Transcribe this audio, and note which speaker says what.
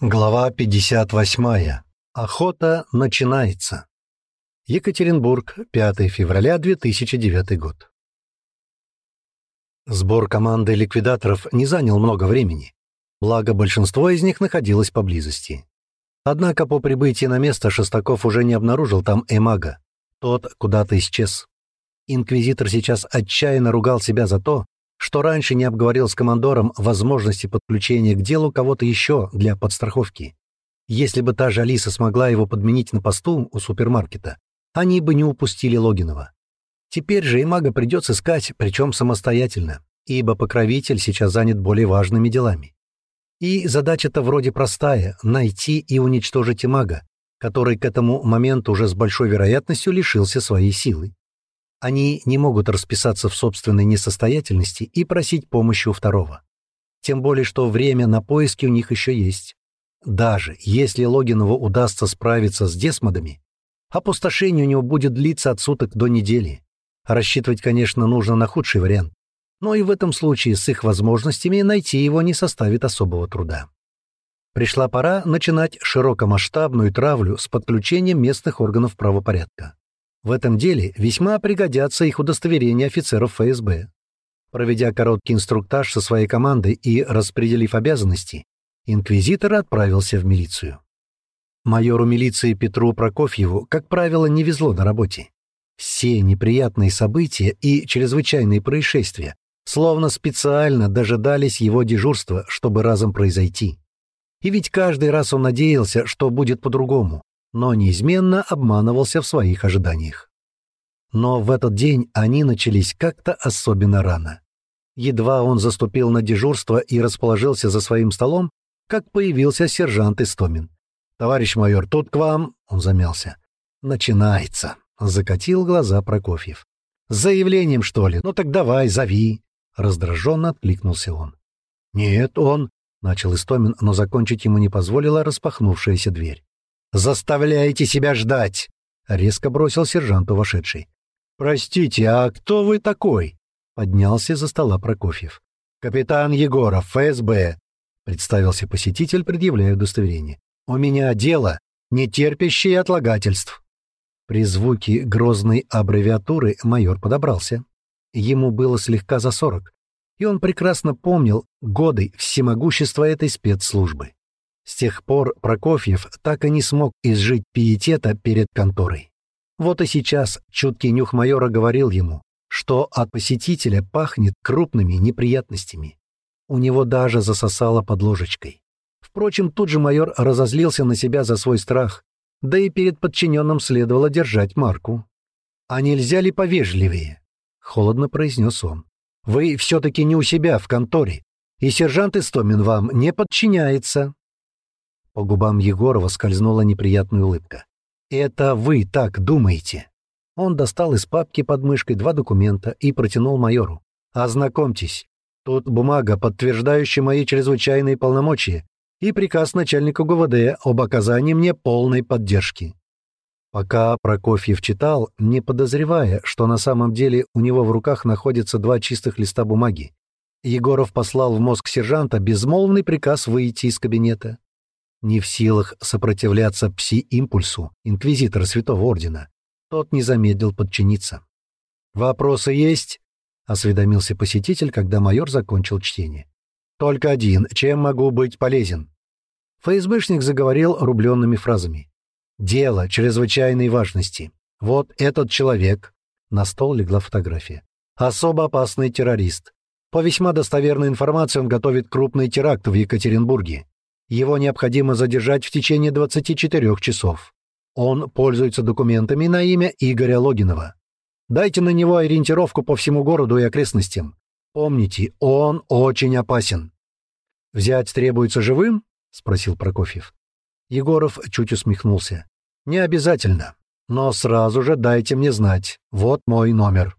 Speaker 1: Глава 58. Охота начинается. Екатеринбург, 5 февраля 2009 год. Сбор команды ликвидаторов не занял много времени, благо большинство из них находилось поблизости. Однако по прибытии на место Шестаков уже не обнаружил там Эмага. Тот куда-то исчез. Инквизитор сейчас отчаянно ругал себя за то, что раньше не обговорил с командором возможности подключения к делу кого-то еще для подстраховки. Если бы та же Алиса смогла его подменить на посту у супермаркета, они бы не упустили Логинова. Теперь же и мага придется искать, причем самостоятельно, ибо покровитель сейчас занят более важными делами. И задача-то вроде простая — найти и уничтожить мага, который к этому моменту уже с большой вероятностью лишился своей силы. Они не могут расписаться в собственной несостоятельности и просить помощи у второго. Тем более, что время на поиски у них еще есть. Даже если Логинову удастся справиться с десмодами, опустошение у него будет длиться от суток до недели. Рассчитывать, конечно, нужно на худший вариант. Но и в этом случае с их возможностями найти его не составит особого труда. Пришла пора начинать широкомасштабную травлю с подключением местных органов правопорядка. В этом деле весьма пригодятся их удостоверения офицеров ФСБ. Проведя короткий инструктаж со своей командой и распределив обязанности, инквизитор отправился в милицию. Майору милиции Петру Прокофьеву, как правило, не везло на работе. Все неприятные события и чрезвычайные происшествия словно специально дожидались его дежурства, чтобы разом произойти. И ведь каждый раз он надеялся, что будет по-другому, но неизменно обманывался в своих ожиданиях. Но в этот день они начались как-то особенно рано. Едва он заступил на дежурство и расположился за своим столом, как появился сержант Истомин. «Товарищ майор, тут к вам...» — он замялся. «Начинается», — закатил глаза Прокофьев. «С заявлением, что ли? Ну так давай, зови!» Раздраженно откликнулся он. «Нет, он...» — начал Истомин, но закончить ему не позволила распахнувшаяся дверь. «Заставляете себя ждать!» — резко бросил сержанту вошедший. «Простите, а кто вы такой?» — поднялся за стола Прокофьев. «Капитан Егоров, ФСБ», — представился посетитель, предъявляя удостоверение. «У меня дело, не терпящее отлагательств». При звуке грозной аббревиатуры майор подобрался. Ему было слегка за сорок, и он прекрасно помнил годы всемогущества этой спецслужбы. С тех пор Прокофьев так и не смог изжить пиетета перед конторой. Вот и сейчас чуткий нюх майора говорил ему, что от посетителя пахнет крупными неприятностями. У него даже засосало под ложечкой. Впрочем, тут же майор разозлился на себя за свой страх, да и перед подчиненным следовало держать марку. «А нельзя ли повежливее?» — холодно произнес он. «Вы все-таки не у себя в конторе, и сержант Истомин вам не подчиняется». По губам Егорова скользнула неприятная улыбка. «Это вы так думаете?» Он достал из папки под мышкой два документа и протянул майору. «Ознакомьтесь. Тут бумага, подтверждающая мои чрезвычайные полномочия, и приказ начальника ГУВД об оказании мне полной поддержки». Пока Прокофьев читал, не подозревая, что на самом деле у него в руках находятся два чистых листа бумаги, Егоров послал в мозг сержанта безмолвный приказ выйти из кабинета. Не в силах сопротивляться пси-импульсу инквизитора Святого Ордена, тот не замедлил подчиниться. «Вопросы есть?» — осведомился посетитель, когда майор закончил чтение. «Только один. Чем могу быть полезен?» ФСБшник заговорил рубленными фразами. «Дело чрезвычайной важности. Вот этот человек...» На стол легла фотография. «Особо опасный террорист. По весьма достоверной информации он готовит крупный теракт в Екатеринбурге. Его необходимо задержать в течение 24 часов. Он пользуется документами на имя Игоря Логинова. Дайте на него ориентировку по всему городу и окрестностям. Помните, он очень опасен. «Взять требуется живым?» — спросил Прокофьев. Егоров чуть усмехнулся. «Не обязательно, но сразу же дайте мне знать. Вот мой номер».